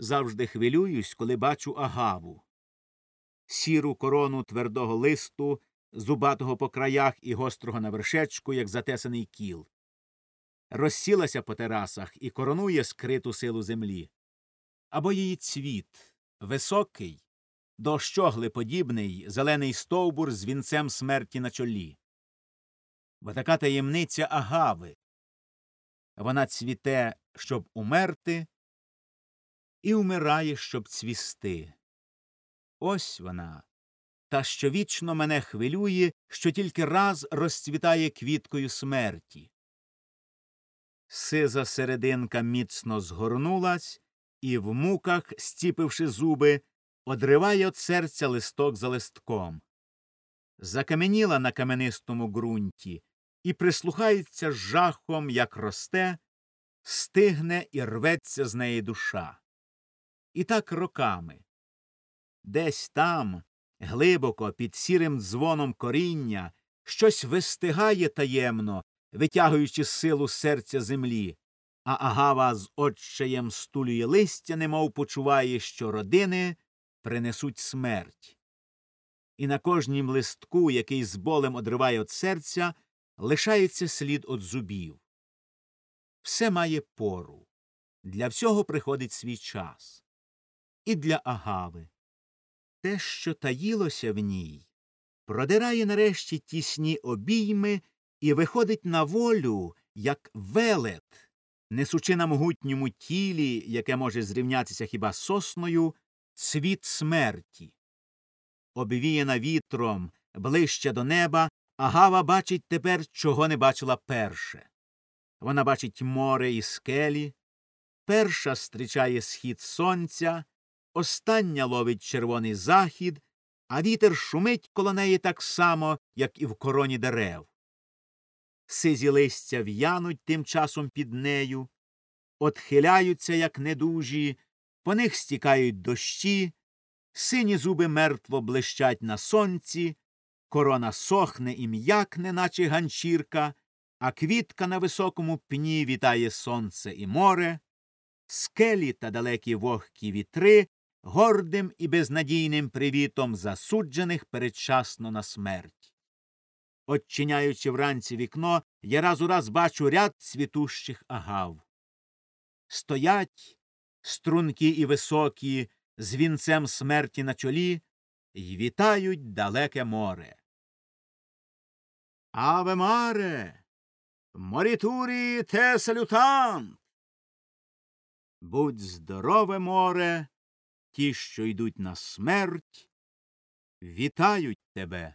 завжди хвилююсь, коли бачу агаву. Сіру корону твердого листу, зубатого по краях і гострого на вершечку, як затесаний кіл. Розсілася по терасах і коронує скриту силу землі. Або її цвіт, високий, до щогли подібний, зелений стовбур з вінцем смерті на чолі. Бо така таємниця агави. Вона цвіте, щоб умерти, і умирає, щоб цвісти. Ось вона, та що вічно мене хвилює, що тільки раз розцвітає квіткою смерті. Сиза серединка міцно згорнулась і, в муках, стіпивши зуби, одриває від серця листок за листком. Закаменіла на каменистому ґрунті і прислухається з жахом, як росте, стигне і рветься з неї душа. І так роками. Десь там, глибоко, під сірим дзвоном коріння, щось вистигає таємно, витягуючи силу серця землі, а агава з отчаєм стулює листя, немов почуває, що родини принесуть смерть. І на кожнім листку, який з болем одриває від серця, лишається слід від зубів. Все має пору. Для всього приходить свій час. І для агави. Те, що таїлося в ній, продирає нарешті тісні обійми і виходить на волю, як велет, несучи на могутньому тілі, яке може зрівнятися хіба сосною, цвіт смерті. Обвіяна вітром ближче до неба, агава бачить тепер, чого не бачила перше. Вона бачить море і скелі, перша зустрічає схід сонця, остання ловить червоний захід, а вітер шумить коло неї так само, як і в короні дерев. Сизі листя в'януть тим часом під нею, отхиляються, як недужі, по них стікають дощі, сині зуби мертво блищать на сонці, корона сохне і м'якне, наче ганчірка, а квітка на високому пні вітає сонце і море, скелі та далекі вогкі вітри гордим і безнадійним привітом засуджених передчасно на смерть. Отчиняючи вранці вікно, я раз у раз бачу ряд цвітущих агав. Стоять струнки і високі, з вінцем смерті на чолі, й вітають далеке море. Аве маре, морітурі те салютант. Будь здорове море, ті, що йдуть на смерть, вітають тебе.